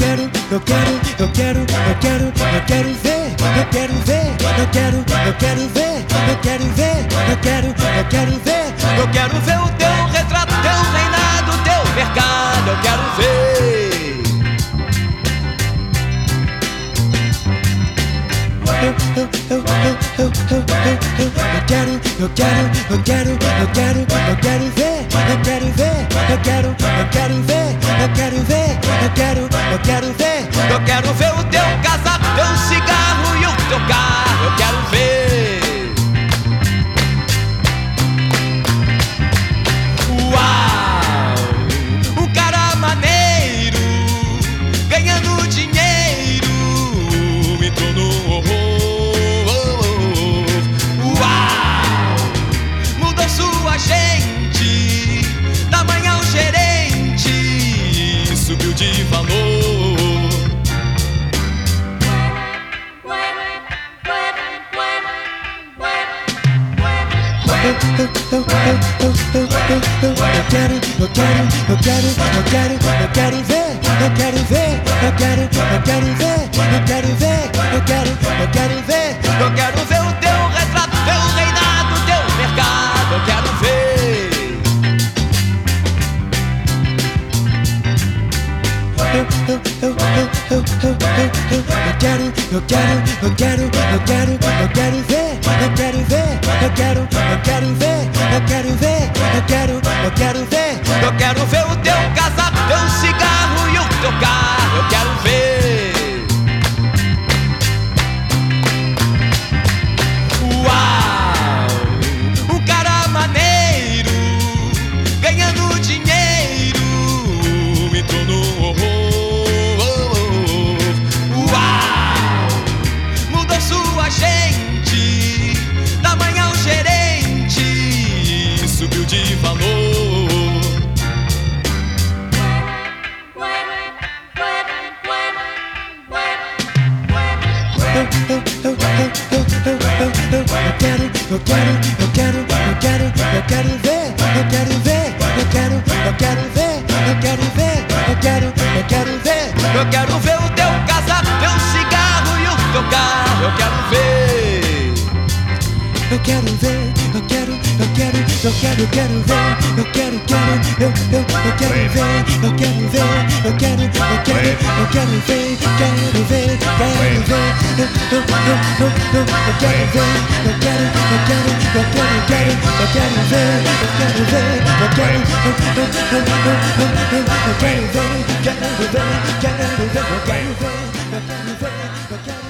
quero, eu quero, eu quero, eu quero ver, eu quero ver, eu quero, eu quero ver, eu quero ver, eu quero, eu quero ver, eu quero ver o teu retrato, teu reinado, teu mercado, eu quero ver. Eu, eu, eu, eu, eu, eu, eu, eu quero, eu quero, eu quero, eu quero, eu quero ver, eu quero ver, eu quero, eu quero ver, eu quero ver o teu casaco, teu cigarro e o teu carro, eu quero ver. Eu, quero, eu quero, eu quero, eu quero, eu quero ver, eu quero ver, eu quero, eu quero ver, eu quero ver, eu quero, eu quero ver, eu quero ver o teu retrato, teu reinado, teu mercado, eu quero ver. Eu, eu, eu, eu, eu, eu, eu, quero, eu quero, eu quero, eu quero, eu quero ver, eu quero ver, eu quero, eu quero ver, eu quero ver, eu quero, eu quero ver, de valor. Eu, eu, eu, eu quero, eu quero, eu quero, eu quero, eu quero ver, eu quero ver, eu quero, eu quero ver, eu quero ver, eu quero, eu quero ver, eu quero ver o teu casar, teu cigarro e o teu carro, eu quero ver, eu quero ver. you'll get it, get it there, you'll get it, get it, you'll, you'll, you'll get it there, you'll get it there, you'll get it, you'll get it, you'll get it there, get it there, get it there, you'll, you'll, you'll, you'll, you'll, you'll get it there, you'll get it, you'll get it, you'll get it, get it, you'll get it there, you'll get it there, you'll get it, you'll, you'll, you'll, you'll, you'll, you'll, you'll get it there, get it there, get it there, you'll get it there, you'll get it there, you'll get it there.